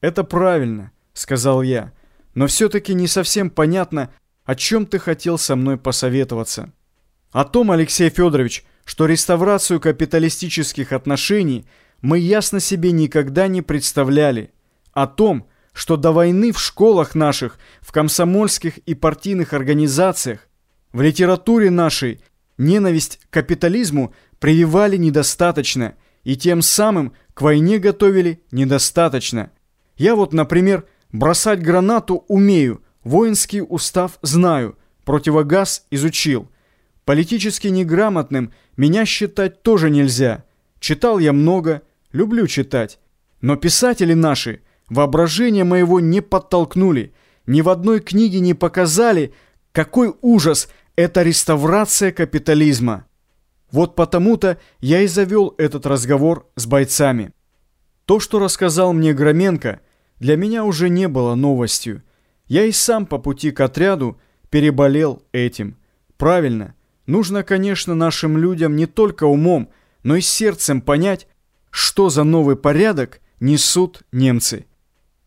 «Это правильно», — сказал я, «но все-таки не совсем понятно, о чем ты хотел со мной посоветоваться». «О том, Алексей Федорович, что реставрацию капиталистических отношений мы ясно себе никогда не представляли. О том, что до войны в школах наших, в комсомольских и партийных организациях, в литературе нашей ненависть к капитализму прививали недостаточно и тем самым к войне готовили недостаточно. Я вот, например, бросать гранату умею, воинский устав знаю, противогаз изучил. Политически неграмотным меня считать тоже нельзя. Читал я много, люблю читать. Но писатели наши воображение моего не подтолкнули, ни в одной книге не показали, какой ужас это реставрация капитализма. Вот потому-то я и завел этот разговор с бойцами. То, что рассказал мне Громенко – для меня уже не было новостью. Я и сам по пути к отряду переболел этим. Правильно, нужно, конечно, нашим людям не только умом, но и сердцем понять, что за новый порядок несут немцы.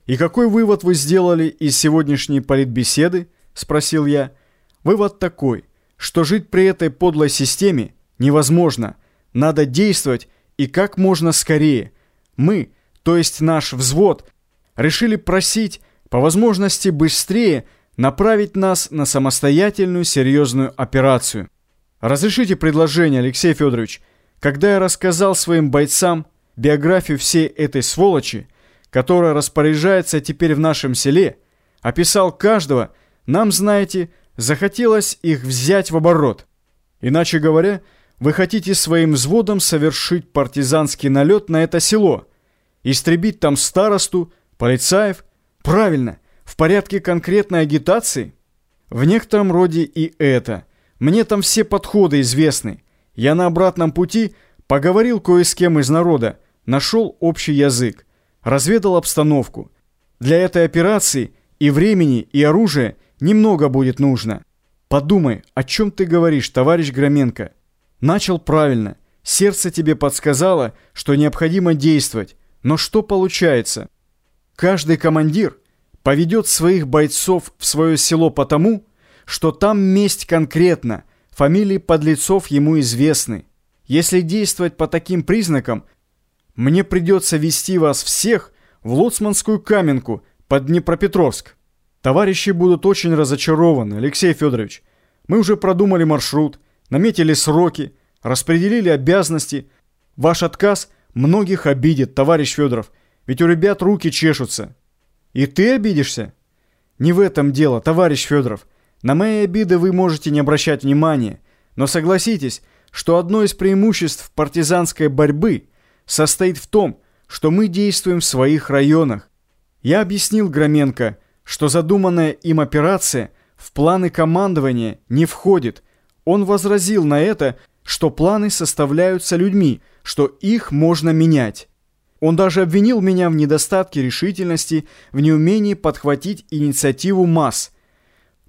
«И какой вывод вы сделали из сегодняшней политбеседы?» – спросил я. «Вывод такой, что жить при этой подлой системе невозможно. Надо действовать и как можно скорее. Мы, то есть наш взвод, решили просить, по возможности быстрее, направить нас на самостоятельную серьезную операцию. Разрешите предложение, Алексей Федорович. Когда я рассказал своим бойцам биографию всей этой сволочи, которая распоряжается теперь в нашем селе, описал каждого, нам, знаете, захотелось их взять в оборот. Иначе говоря, вы хотите своим взводом совершить партизанский налет на это село, истребить там старосту, Полицаев? Правильно, в порядке конкретной агитации? В некотором роде и это. Мне там все подходы известны. Я на обратном пути поговорил кое с кем из народа, нашел общий язык, разведал обстановку. Для этой операции и времени, и оружия немного будет нужно. Подумай, о чем ты говоришь, товарищ Громенко. Начал правильно. Сердце тебе подсказало, что необходимо действовать. Но что получается? Каждый командир поведет своих бойцов в свое село потому, что там месть конкретно, фамилии подлецов ему известны. Если действовать по таким признакам, мне придется вести вас всех в Лоцманскую каменку под Днепропетровск. Товарищи будут очень разочарованы, Алексей Федорович. Мы уже продумали маршрут, наметили сроки, распределили обязанности. Ваш отказ многих обидит, товарищ Федоров. Ведь у ребят руки чешутся. И ты обидишься? Не в этом дело, товарищ Федоров. На мои обиды вы можете не обращать внимания. Но согласитесь, что одно из преимуществ партизанской борьбы состоит в том, что мы действуем в своих районах. Я объяснил Громенко, что задуманная им операция в планы командования не входит. Он возразил на это, что планы составляются людьми, что их можно менять. Он даже обвинил меня в недостатке решительности, в неумении подхватить инициативу масс.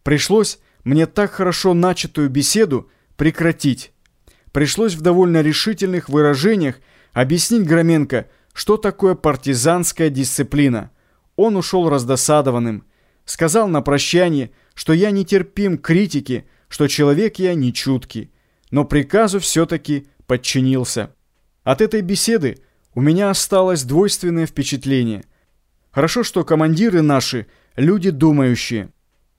Пришлось мне так хорошо начатую беседу прекратить. Пришлось в довольно решительных выражениях объяснить Громенко, что такое партизанская дисциплина. Он ушел раздосадованным. Сказал на прощание, что я нетерпим критики, что человек я нечуткий. Но приказу все-таки подчинился. От этой беседы у меня осталось двойственное впечатление. Хорошо, что командиры наши – люди думающие.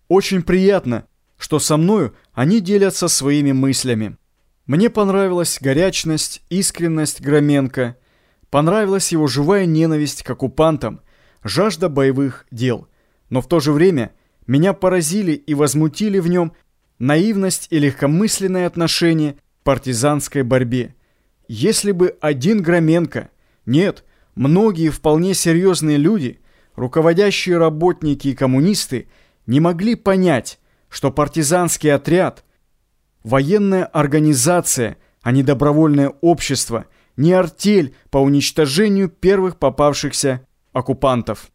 Очень приятно, что со мною они делятся своими мыслями. Мне понравилась горячность, искренность Громенко, понравилась его живая ненависть к оккупантам, жажда боевых дел. Но в то же время меня поразили и возмутили в нем наивность и легкомысленное отношение к партизанской борьбе. Если бы один Громенко – нет, многие вполне серьезные люди, руководящие работники и коммунисты, не могли понять, что партизанский отряд, военная организация, а не добровольное общество, не артель по уничтожению первых попавшихся оккупантов.